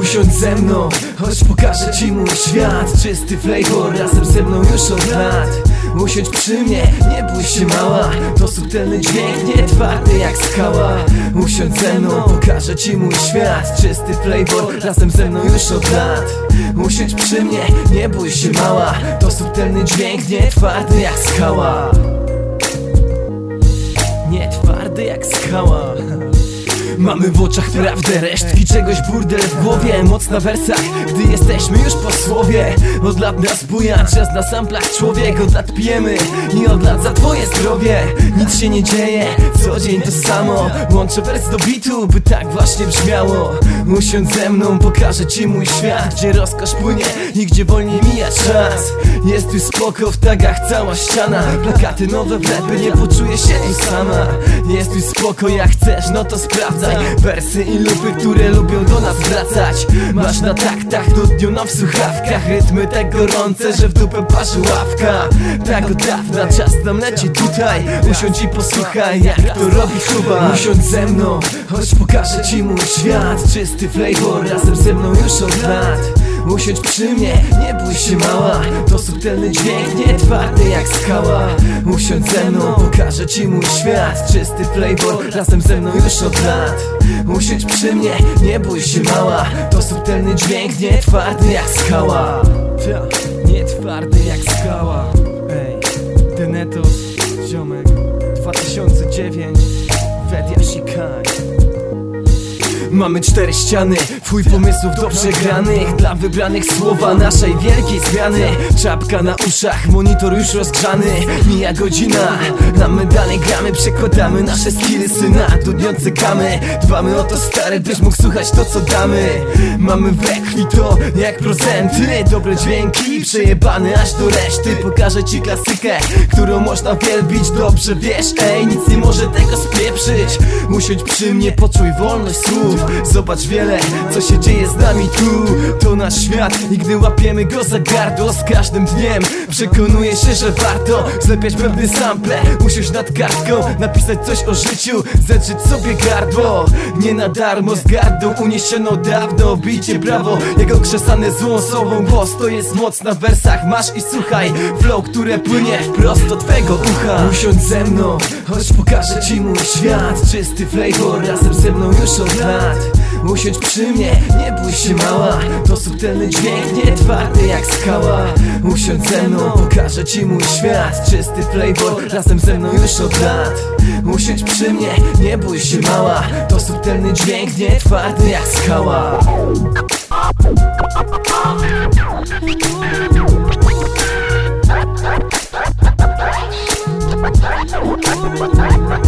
Usiądź ze mną, choć pokażę ci mój świat. Czysty flavor razem ze mną już od lat. Usiądź przy mnie, nie bój się mała. To subtelny dźwięk, nie twardy jak skała. Usiądź ze mną, pokażę ci mój świat. Czysty flavor razem ze mną już od lat. Usiądź przy mnie, nie bój się mała. To subtelny dźwięk, nie twardy jak skała. Nie twardy jak skała Mamy w oczach prawdę, resztki czegoś burdel w głowie Moc na wersach, gdy jesteśmy już po słowie. Od lat nas buja, czas na samplach człowiek. Od lat pijemy i od lat za twoje zdrowie. Nic się nie dzieje, co dzień to samo. Łączę wers do bitu, by tak właśnie brzmiało. Usiądź ze mną, pokażę ci mój świat Gdzie rozkosz płynie i gdzie wolniej mija czas. Jest tu spoko, w tagach cała ściana. Plakaty nowe wlepy, nie poczuję się tu sama. Jest tu spoko, jak chcesz, no to sprawdzaj Wersy i lupy, które lubią do nas wracać. Masz na taktach, dudnią w słuchawkach Rytmy tak gorące, że w dupę parzy ławka. Tak od dawna, czas nam leci tutaj. Usiądź i posłuchaj, jak to robi Kuba. Usiądź ze mną, choć pokażę ci mój świat. Czysty flavor, razem ze mną już od lat. Usiądź przy mnie, nie bój się mała. To subtelny dźwięk, nie twardy jak skała Usiądź ze mną, pokażę ci mój świat. Czysty flavor, razem ze mną już od lat. Usiądź przy mnie, nie bój się mała. To subtelny dźwięk, nie twardy jak skała. Nie twardy jak skała. Ej, Denetos, ziomek 2009 Mamy cztery ściany, twój pomysłów dobrze granych Dla wybranych słowa naszej wielkiej zmiany. Czapka na uszach, monitor już rozgrzany. Mija godzina, a my dalej gramy. Przekładamy nasze skillsy na dudniące kamy Dbamy o to stare, byś mógł słuchać to co damy. Mamy we krwi to jak prezenty Dobre dźwięki, przejebane aż do reszty. Pokażę ci klasykę, którą można wielbić. Dobrze wiesz, ej, nic nie może tego spieprzyć. Usiądź przy mnie, poczuj wolność słów Zobacz wiele, co się dzieje z nami tu. To nasz świat i gdy łapiemy go za gardło Z każdym dniem przekonuję się, że warto Zlepiać pewne sample, usiąść nad kartką Napisać coś o życiu, zedrzeć sobie gardło. Nie na darmo z gardą uniesiono dawno Bijcie brawo, jego krzesane złą słową Głos to jest moc na wersach, masz i słuchaj Flow, które płynie wprost do twego ucha. Usiądź ze mną, choć pokażę ci mój świat. Czysty flavor, razem ze mną już od lat usiądź przy mnie Nie bój się mała, to subtelny dźwięk, nie twardy jak skała. Usiądź ze mną, pokażę ci mój świat. Czysty playboy, razem ze mną już od lat. Usiądź przy mnie, nie bój się mała. To subtelny dźwięk, nie twardy jak skała. What?